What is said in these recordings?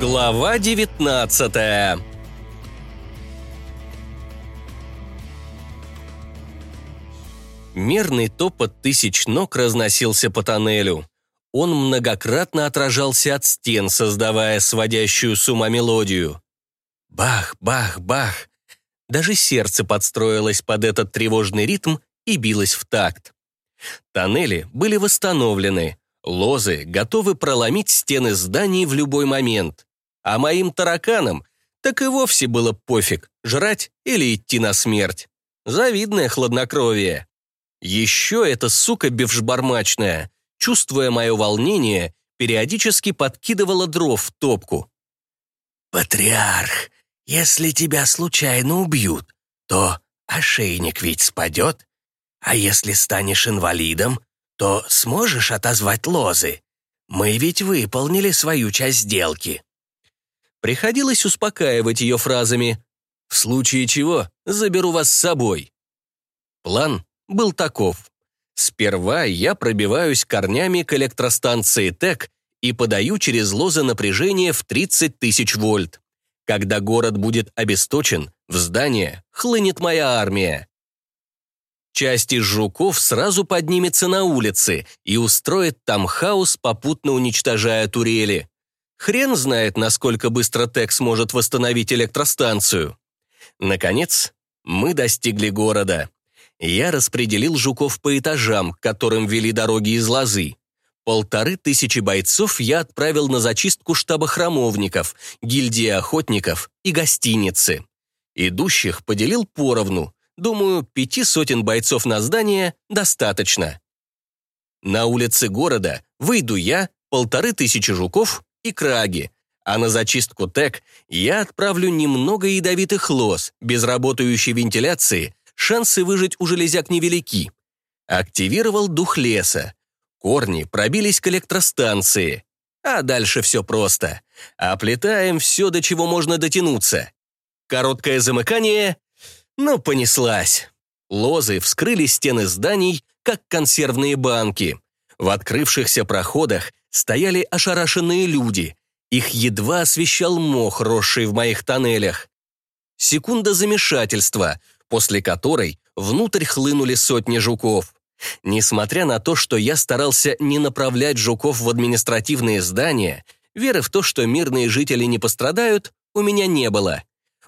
Глава 19 Мерный топот тысяч ног разносился по тоннелю. Он многократно отражался от стен, создавая сводящую с ума мелодию. Бах, бах, бах. Даже сердце подстроилось под этот тревожный ритм и билось в такт. Тоннели были восстановлены, лозы готовы проломить стены зданий в любой момент. А моим тараканам так и вовсе было пофиг, жрать или идти на смерть. Завидное хладнокровие. Еще эта сука бифшбармачная, чувствуя мое волнение, периодически подкидывала дров в топку. «Патриарх, если тебя случайно убьют, то ошейник ведь спадет, а если станешь инвалидом, то сможешь отозвать лозы. Мы ведь выполнили свою часть сделки». Приходилось успокаивать ее фразами «В случае чего заберу вас с собой». План был таков. Сперва я пробиваюсь корнями к электростанции ТЭК и подаю через лозы напряжение в 30 тысяч вольт. Когда город будет обесточен, в здание хлынет моя армия. Часть из жуков сразу поднимется на улицы и устроит там хаос, попутно уничтожая турели. Хрен знает, насколько быстро ТЭК сможет восстановить электростанцию. Наконец, мы достигли города. Я распределил жуков по этажам, к которым вели дороги из лозы. Полторы тысячи бойцов я отправил на зачистку штаба храмовников, гильдии охотников и гостиницы. Идущих поделил поровну. Думаю, пяти сотен бойцов на здание достаточно. На улице города выйду я, полторы тысячи жуков и краги, а на зачистку ТЭК я отправлю немного ядовитых лоз, без работающей вентиляции, шансы выжить у железяк невелики. Активировал дух леса. Корни пробились к электростанции. А дальше все просто. Оплетаем все, до чего можно дотянуться. Короткое замыкание. Ну, понеслась. Лозы вскрыли стены зданий, как консервные банки. В открывшихся проходах стояли ошарашенные люди. Их едва освещал мох, росший в моих тоннелях. Секунда замешательства, после которой внутрь хлынули сотни жуков. Несмотря на то, что я старался не направлять жуков в административные здания, веры в то, что мирные жители не пострадают, у меня не было.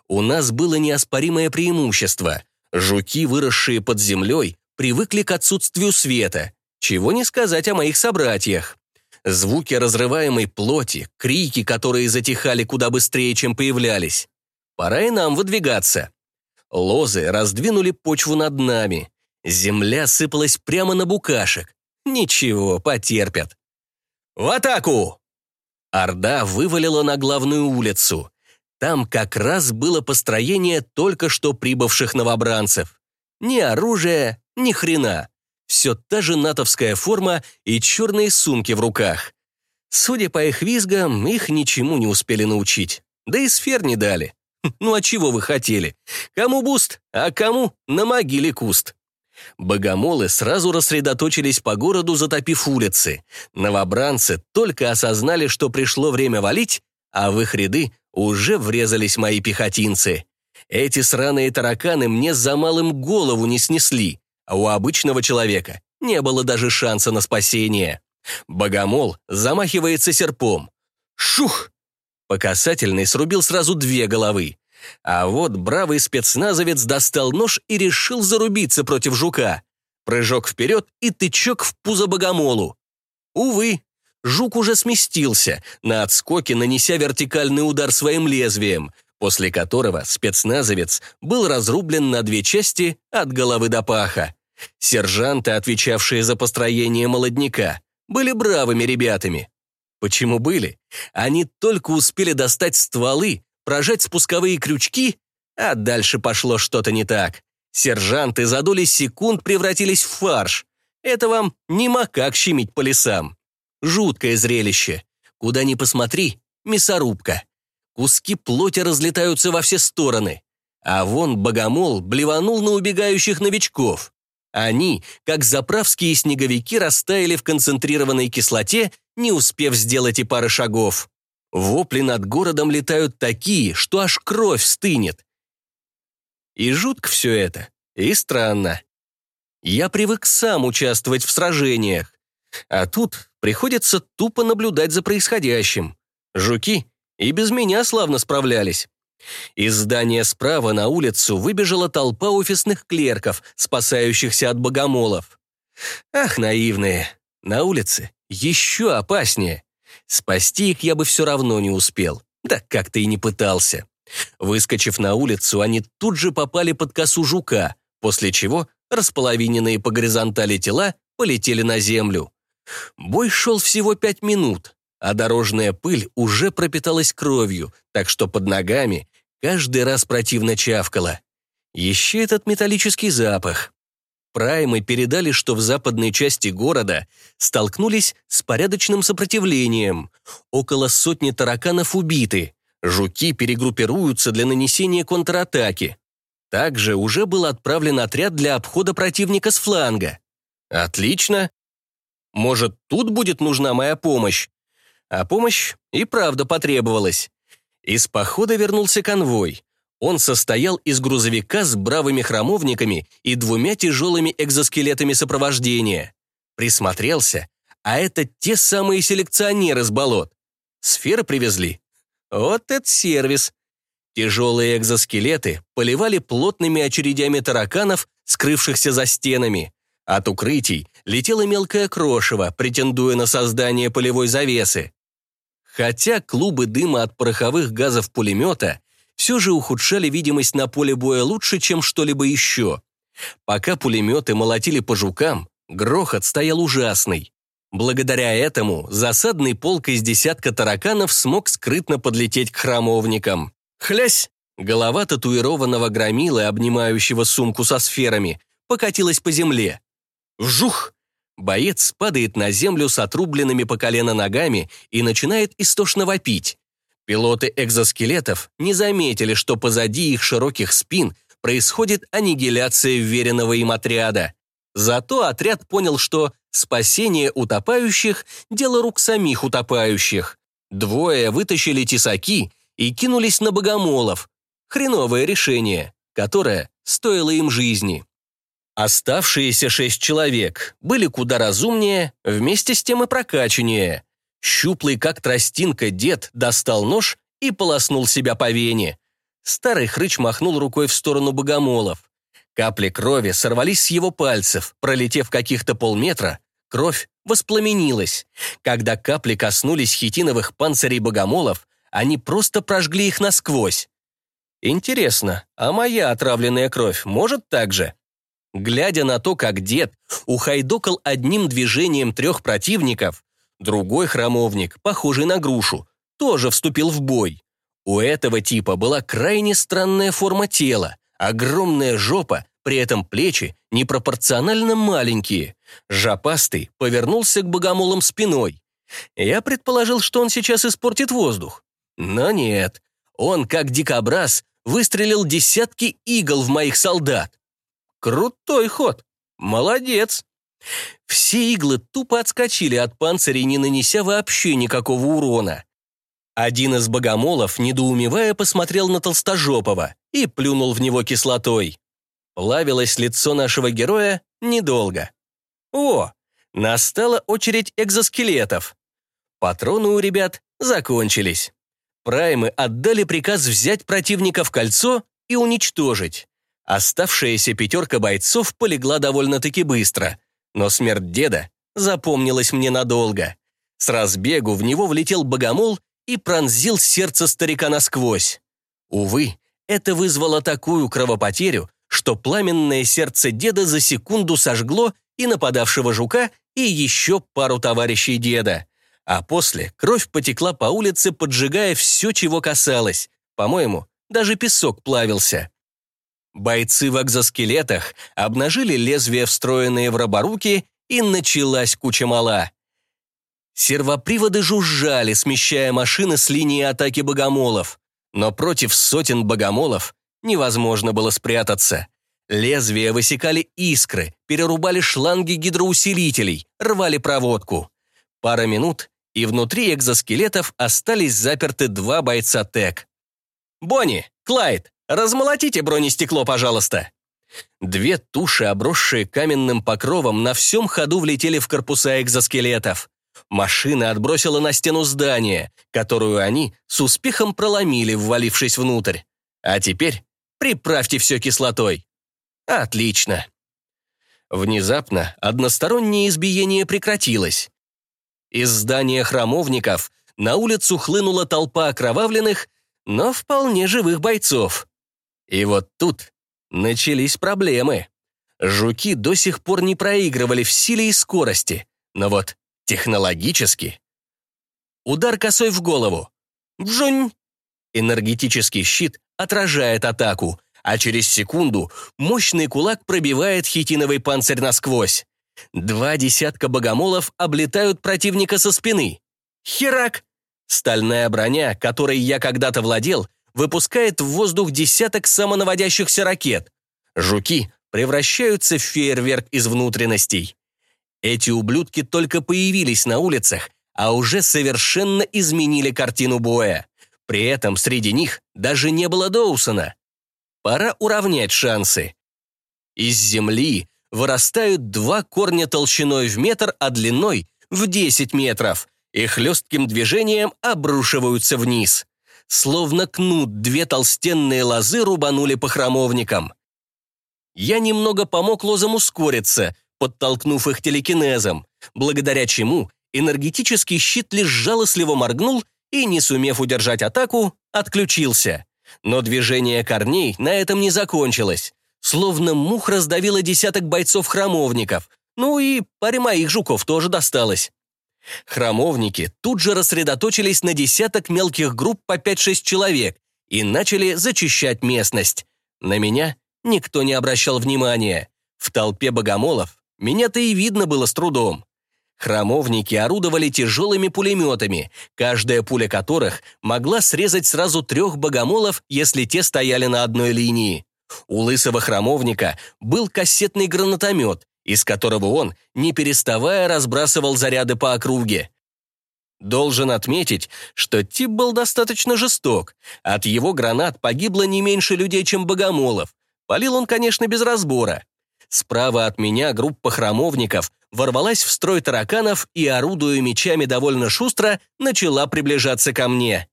У нас было неоспоримое преимущество. Жуки, выросшие под землей, привыкли к отсутствию света. Чего не сказать о моих собратьях. Звуки разрываемой плоти, крики, которые затихали куда быстрее, чем появлялись. Пора и нам выдвигаться. Лозы раздвинули почву над нами. Земля сыпалась прямо на букашек. Ничего, потерпят. «В атаку!» Орда вывалила на главную улицу. Там как раз было построение только что прибывших новобранцев. Ни оружия, ни хрена. Все та же натовская форма и черные сумки в руках. Судя по их визгам, их ничему не успели научить. Да и сфер не дали. Ну а чего вы хотели? Кому буст, а кому на могиле куст? Богомолы сразу рассредоточились по городу, затопив улицы. Новобранцы только осознали, что пришло время валить, а в их ряды уже врезались мои пехотинцы. Эти сраные тараканы мне за малым голову не снесли, а у обычного человека не было даже шанса на спасение. Богомол замахивается серпом. Шух! По касательной срубил сразу две головы. А вот бравый спецназовец достал нож и решил зарубиться против жука. Прыжок вперед и тычок в пузо богомолу. Увы, жук уже сместился, на отскоке нанеся вертикальный удар своим лезвием, после которого спецназовец был разрублен на две части от головы до паха. Сержанты, отвечавшие за построение молодняка, были бравыми ребятами. Почему были? Они только успели достать стволы, прожать спусковые крючки, а дальше пошло что-то не так. Сержанты за доли секунд превратились в фарш. Это вам не макак щемить по лесам. Жуткое зрелище. Куда ни посмотри, мясорубка. Куски плоти разлетаются во все стороны. А вон богомол блеванул на убегающих новичков. Они, как заправские снеговики, растаяли в концентрированной кислоте, не успев сделать и пары шагов. Вопли над городом летают такие, что аж кровь стынет. И жутко все это, и странно. Я привык сам участвовать в сражениях, а тут приходится тупо наблюдать за происходящим. Жуки и без меня славно справлялись. Из здания справа на улицу выбежала толпа офисных клерков, спасающихся от богомолов. Ах, наивные, на улице еще опаснее. Спасти их я бы все равно не успел, да как-то и не пытался. Выскочив на улицу, они тут же попали под косу жука, после чего располовиненные по горизонтали тела полетели на землю. Бой шел всего пять минут, а дорожная пыль уже пропиталась кровью, так что под ногами каждый раз противно чавкала. Еще этот металлический запах. Праймы передали, что в западной части города столкнулись с порядочным сопротивлением. Около сотни тараканов убиты. Жуки перегруппируются для нанесения контратаки. Также уже был отправлен отряд для обхода противника с фланга. Отлично. Может, тут будет нужна моя помощь? А помощь и правда потребовалась. Из похода вернулся конвой. Он состоял из грузовика с бравыми храмовниками и двумя тяжелыми экзоскелетами сопровождения. Присмотрелся, а это те самые селекционеры с болот. Сферы привезли. Вот это сервис. Тяжелые экзоскелеты поливали плотными очередями тараканов, скрывшихся за стенами. От укрытий летело мелкое крошево, претендуя на создание полевой завесы. Хотя клубы дыма от пороховых газов пулемета все же ухудшали видимость на поле боя лучше, чем что-либо еще. Пока пулеметы молотили по жукам, грохот стоял ужасный. Благодаря этому засадный полк из десятка тараканов смог скрытно подлететь к храмовникам. Хлясь! Голова татуированного громилы, обнимающего сумку со сферами, покатилась по земле. Вжух! Боец падает на землю с отрубленными по колено ногами и начинает истошно вопить. Пилоты экзоскелетов не заметили, что позади их широких спин происходит аннигиляция веренного им отряда. Зато отряд понял, что спасение утопающих – дело рук самих утопающих. Двое вытащили тесаки и кинулись на богомолов. Хреновое решение, которое стоило им жизни. Оставшиеся шесть человек были куда разумнее, вместе с тем и прокачаннее. Щуплый, как тростинка, дед достал нож и полоснул себя по вене. Старый хрыч махнул рукой в сторону богомолов. Капли крови сорвались с его пальцев, пролетев каких-то полметра, кровь воспламенилась. Когда капли коснулись хитиновых панцирей богомолов, они просто прожгли их насквозь. Интересно, а моя отравленная кровь может так же? Глядя на то, как дед ухайдокал одним движением трех противников, Другой храмовник, похожий на грушу, тоже вступил в бой. У этого типа была крайне странная форма тела, огромная жопа, при этом плечи непропорционально маленькие. Жопастый повернулся к богомолам спиной. Я предположил, что он сейчас испортит воздух. Но нет. Он, как дикобраз, выстрелил десятки игл в моих солдат. Крутой ход. Молодец. Все иглы тупо отскочили от панцирей, не нанеся вообще никакого урона. Один из богомолов, недоумевая, посмотрел на Толстожопова и плюнул в него кислотой. Плавилось лицо нашего героя недолго. О, настала очередь экзоскелетов. Патроны у ребят закончились. Праймы отдали приказ взять противника в кольцо и уничтожить. Оставшаяся пятерка бойцов полегла довольно-таки быстро — но смерть деда запомнилась мне надолго. С разбегу в него влетел богомол и пронзил сердце старика насквозь. Увы, это вызвало такую кровопотерю, что пламенное сердце деда за секунду сожгло и нападавшего жука, и еще пару товарищей деда. А после кровь потекла по улице, поджигая все, чего касалось. По-моему, даже песок плавился. Бойцы в экзоскелетах обнажили лезвия, встроенные в роборуки, и началась куча мала. Сервоприводы жужжали, смещая машины с линии атаки богомолов. Но против сотен богомолов невозможно было спрятаться. Лезвия высекали искры, перерубали шланги гидроусилителей, рвали проводку. Пара минут, и внутри экзоскелетов остались заперты два бойца ТЭК. «Бонни, Клайд, размолотите бронестекло, пожалуйста!» Две туши, обросшие каменным покровом, на всем ходу влетели в корпуса экзоскелетов. Машина отбросила на стену здания, которую они с успехом проломили, ввалившись внутрь. А теперь приправьте все кислотой. Отлично. Внезапно одностороннее избиение прекратилось. Из здания храмовников на улицу хлынула толпа окровавленных, но вполне живых бойцов. И вот тут начались проблемы. Жуки до сих пор не проигрывали в силе и скорости, но вот технологически... Удар косой в голову. Вжунь! Энергетический щит отражает атаку, а через секунду мощный кулак пробивает хитиновый панцирь насквозь. Два десятка богомолов облетают противника со спины. Херак! Стальная броня, которой я когда-то владел, выпускает в воздух десяток самонаводящихся ракет. Жуки превращаются в фейерверк из внутренностей. Эти ублюдки только появились на улицах, а уже совершенно изменили картину боя. При этом среди них даже не было Доусона. Пора уравнять шансы. Из земли вырастают два корня толщиной в метр, а длиной в 10 метров, и хлестким движением обрушиваются вниз. Словно кнут две толстенные лозы рубанули по храмовникам. Я немного помог лозам ускориться, подтолкнув их телекинезом, благодаря чему энергетический щит лишь жалостливо моргнул и, не сумев удержать атаку, отключился. Но движение корней на этом не закончилось. Словно мух раздавило десяток бойцов-храмовников. Ну и паре моих жуков тоже досталось. Храмовники тут же рассредоточились на десяток мелких групп по 5-6 человек и начали зачищать местность. На меня никто не обращал внимания. В толпе богомолов меня-то и видно было с трудом. Храмовники орудовали тяжелыми пулеметами, каждая пуля которых могла срезать сразу трех богомолов, если те стояли на одной линии. У лысого храмовника был кассетный гранатомет, из которого он, не переставая, разбрасывал заряды по округе. Должен отметить, что тип был достаточно жесток. От его гранат погибло не меньше людей, чем богомолов. Полил он, конечно, без разбора. Справа от меня группа храмовников ворвалась в строй тараканов и, орудуя мечами довольно шустро, начала приближаться ко мне.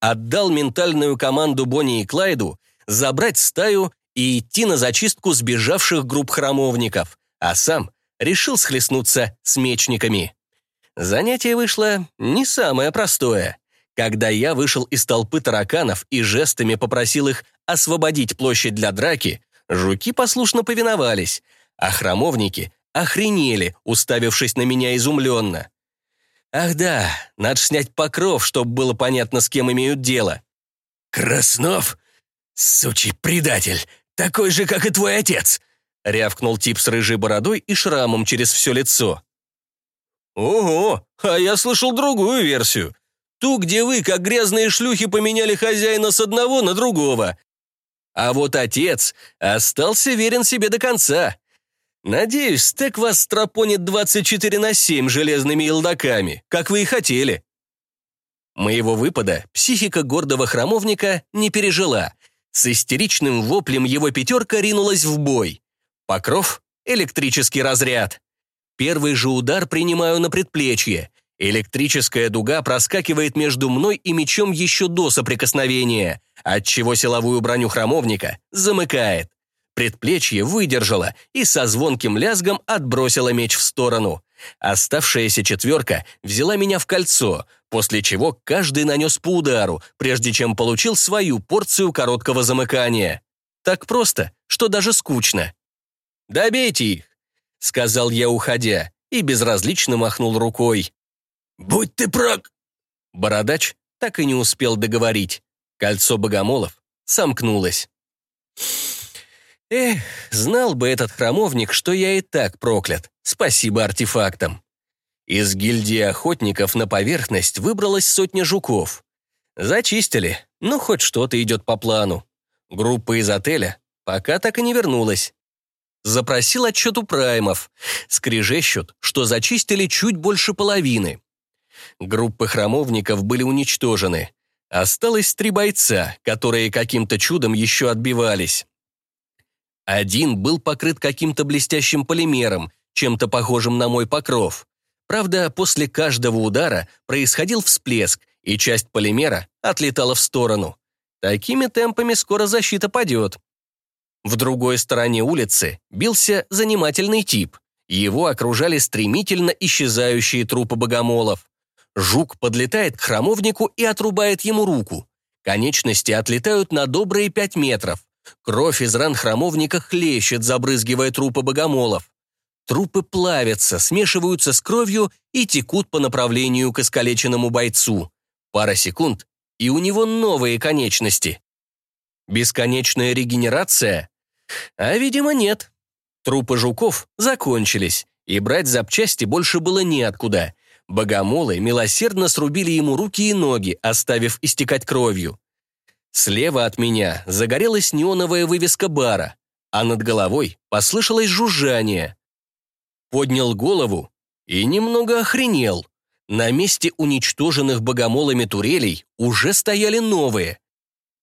Отдал ментальную команду Бонни и Клайду забрать стаю и идти на зачистку сбежавших групп храмовников, а сам решил схлестнуться с мечниками. Занятие вышло не самое простое. Когда я вышел из толпы тараканов и жестами попросил их освободить площадь для драки, жуки послушно повиновались, а храмовники охренели, уставившись на меня изумленно. Ах да, надо снять покров, чтобы было понятно, с кем имеют дело. «Краснов? Сучий предатель! Такой же, как и твой отец!» Рявкнул тип с рыжей бородой и шрамом через все лицо. «Ого, а я слышал другую версию. Ту, где вы, как грязные шлюхи, поменяли хозяина с одного на другого. А вот отец остался верен себе до конца. Надеюсь, стек вас стропонит 24 на 7 железными елдаками, как вы и хотели. Моего выпада психика гордого храмовника не пережила. С истеричным воплем его пятерка ринулась в бой. Покров — электрический разряд. Первый же удар принимаю на предплечье. Электрическая дуга проскакивает между мной и мечом еще до соприкосновения, отчего силовую броню храмовника замыкает. Предплечье выдержало и со звонким лязгом отбросило меч в сторону. Оставшаяся четверка взяла меня в кольцо, после чего каждый нанес по удару, прежде чем получил свою порцию короткого замыкания. Так просто, что даже скучно. «Добейте их!» — сказал я, уходя, и безразлично махнул рукой. «Будь ты прок...» Бородач так и не успел договорить. Кольцо богомолов сомкнулось. Эх, знал бы этот храмовник, что я и так проклят. Спасибо артефактам. Из гильдии охотников на поверхность выбралась сотня жуков. Зачистили, ну хоть что-то идет по плану. Группа из отеля пока так и не вернулась. Запросил отчет у праймов. Скрежещут, что зачистили чуть больше половины. Группы храмовников были уничтожены. Осталось три бойца, которые каким-то чудом еще отбивались. Один был покрыт каким-то блестящим полимером, чем-то похожим на мой покров. Правда, после каждого удара происходил всплеск, и часть полимера отлетала в сторону. Такими темпами скоро защита падет. В другой стороне улицы бился занимательный тип. Его окружали стремительно исчезающие трупы богомолов. Жук подлетает к храмовнику и отрубает ему руку. Конечности отлетают на добрые пять метров. Кровь из ран храмовника хлещет, забрызгивая трупы богомолов. Трупы плавятся, смешиваются с кровью и текут по направлению к искалеченному бойцу. Пара секунд, и у него новые конечности. Бесконечная регенерация? А, видимо, нет. Трупы жуков закончились, и брать запчасти больше было неоткуда. Богомолы милосердно срубили ему руки и ноги, оставив истекать кровью. Слева от меня загорелась неоновая вывеска бара, а над головой послышалось жужжание. Поднял голову и немного охренел. На месте уничтоженных богомолами турелей уже стояли новые.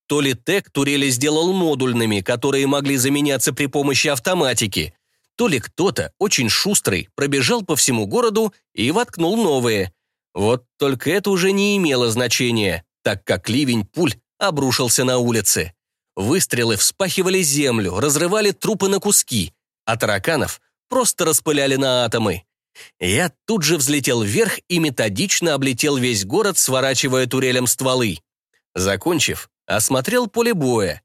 То ли ТЭК турели сделал модульными, которые могли заменяться при помощи автоматики, то ли кто-то, очень шустрый, пробежал по всему городу и воткнул новые. Вот только это уже не имело значения, так как ливень пуль обрушился на улице. Выстрелы вспахивали землю, разрывали трупы на куски, а тараканов просто распыляли на атомы. Я тут же взлетел вверх и методично облетел весь город, сворачивая турелем стволы. Закончив, осмотрел поле боя.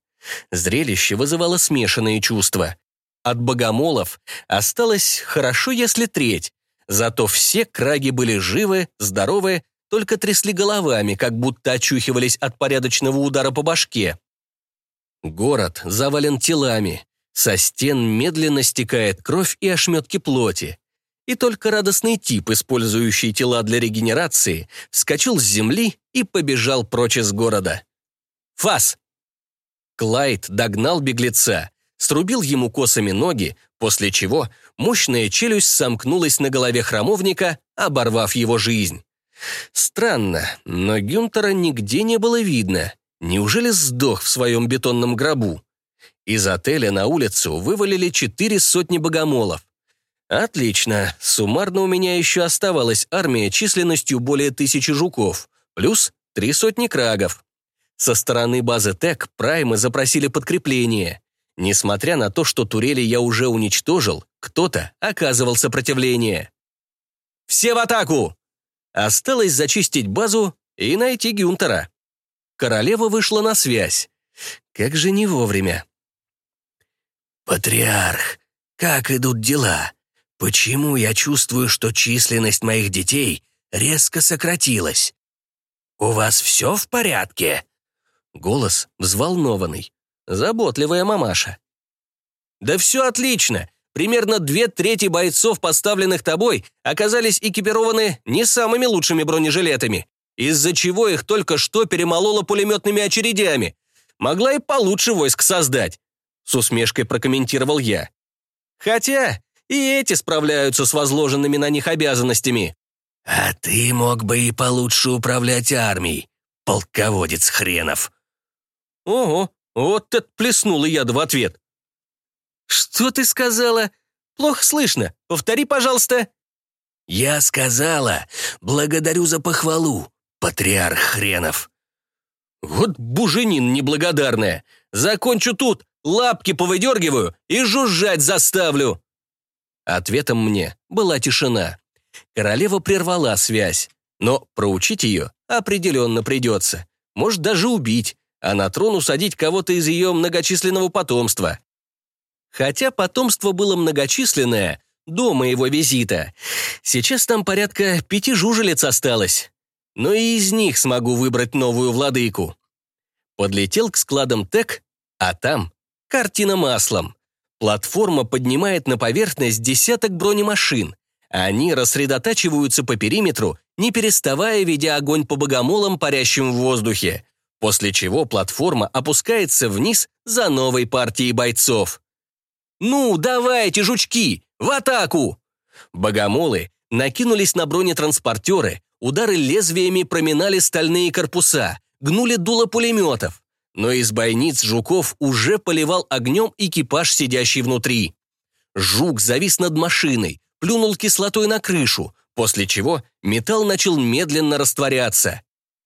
Зрелище вызывало смешанные чувства. От богомолов осталось хорошо, если треть, зато все краги были живы, здоровы, только трясли головами, как будто очухивались от порядочного удара по башке. Город завален телами. Со стен медленно стекает кровь и ошметки плоти. И только радостный тип, использующий тела для регенерации, вскочил с земли и побежал прочь из города. «Фас!» Клайд догнал беглеца, срубил ему косами ноги, после чего мощная челюсть сомкнулась на голове храмовника, оборвав его жизнь. Странно, но Гюнтера нигде не было видно. Неужели сдох в своем бетонном гробу? Из отеля на улицу вывалили четыре сотни богомолов. Отлично, суммарно у меня еще оставалась армия численностью более тысячи жуков, плюс три сотни крагов. Со стороны базы ТЭК праймы запросили подкрепление. Несмотря на то, что турели я уже уничтожил, кто-то оказывал сопротивление. «Все в атаку!» Осталось зачистить базу и найти Гюнтера. Королева вышла на связь. Как же не вовремя. «Патриарх, как идут дела? Почему я чувствую, что численность моих детей резко сократилась? У вас все в порядке?» Голос взволнованный. Заботливая мамаша. «Да все отлично. Примерно две трети бойцов, поставленных тобой, оказались экипированы не самыми лучшими бронежилетами, из-за чего их только что перемололо пулеметными очередями. Могла и получше войск создать», — с усмешкой прокомментировал я. «Хотя и эти справляются с возложенными на них обязанностями». «А ты мог бы и получше управлять армией, полководец хренов». «Ого, вот это плеснул и яд в ответ. «Что ты сказала? Плохо слышно. Повтори, пожалуйста». «Я сказала, благодарю за похвалу, патриарх хренов». «Вот буженин неблагодарная. Закончу тут, лапки повыдергиваю и жужжать заставлю». Ответом мне была тишина. Королева прервала связь, но проучить ее определенно придется. Может, даже убить, а на трон усадить кого-то из ее многочисленного потомства. Хотя потомство было многочисленное до моего визита. Сейчас там порядка пяти жужелец осталось. Но и из них смогу выбрать новую владыку. Подлетел к складам ТЭК, а там картина маслом. Платформа поднимает на поверхность десяток бронемашин. Они рассредотачиваются по периметру, не переставая ведя огонь по богомолам, парящим в воздухе. После чего платформа опускается вниз за новой партией бойцов. «Ну, давайте, жучки, в атаку!» Богомолы накинулись на бронетранспортеры, удары лезвиями проминали стальные корпуса, гнули дуло пулеметов. Но из бойниц жуков уже поливал огнем экипаж, сидящий внутри. Жук завис над машиной, плюнул кислотой на крышу, после чего металл начал медленно растворяться.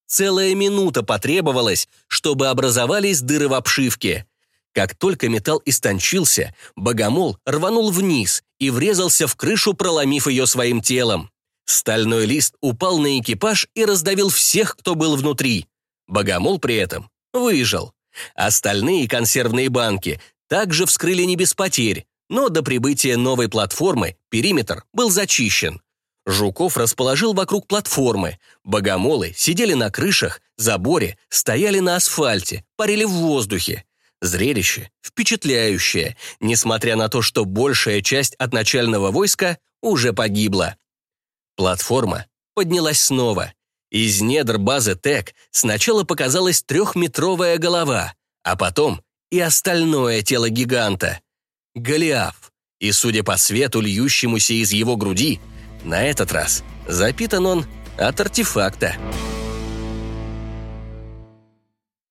Целая минута потребовалась, чтобы образовались дыры в обшивке. Как только металл истончился, богомол рванул вниз и врезался в крышу, проломив ее своим телом. Стальной лист упал на экипаж и раздавил всех, кто был внутри. Богомол при этом выжил. Остальные консервные банки также вскрыли не без потерь, но до прибытия новой платформы периметр был зачищен. Жуков расположил вокруг платформы. Богомолы сидели на крышах, заборе, стояли на асфальте, парили в воздухе. Зрелище впечатляющее, несмотря на то, что большая часть от начального войска уже погибла. Платформа поднялась снова. Из недр базы ТЭК сначала показалась трехметровая голова, а потом и остальное тело гиганта. Голиаф. И, судя по свету, льющемуся из его груди, на этот раз запитан он от артефакта.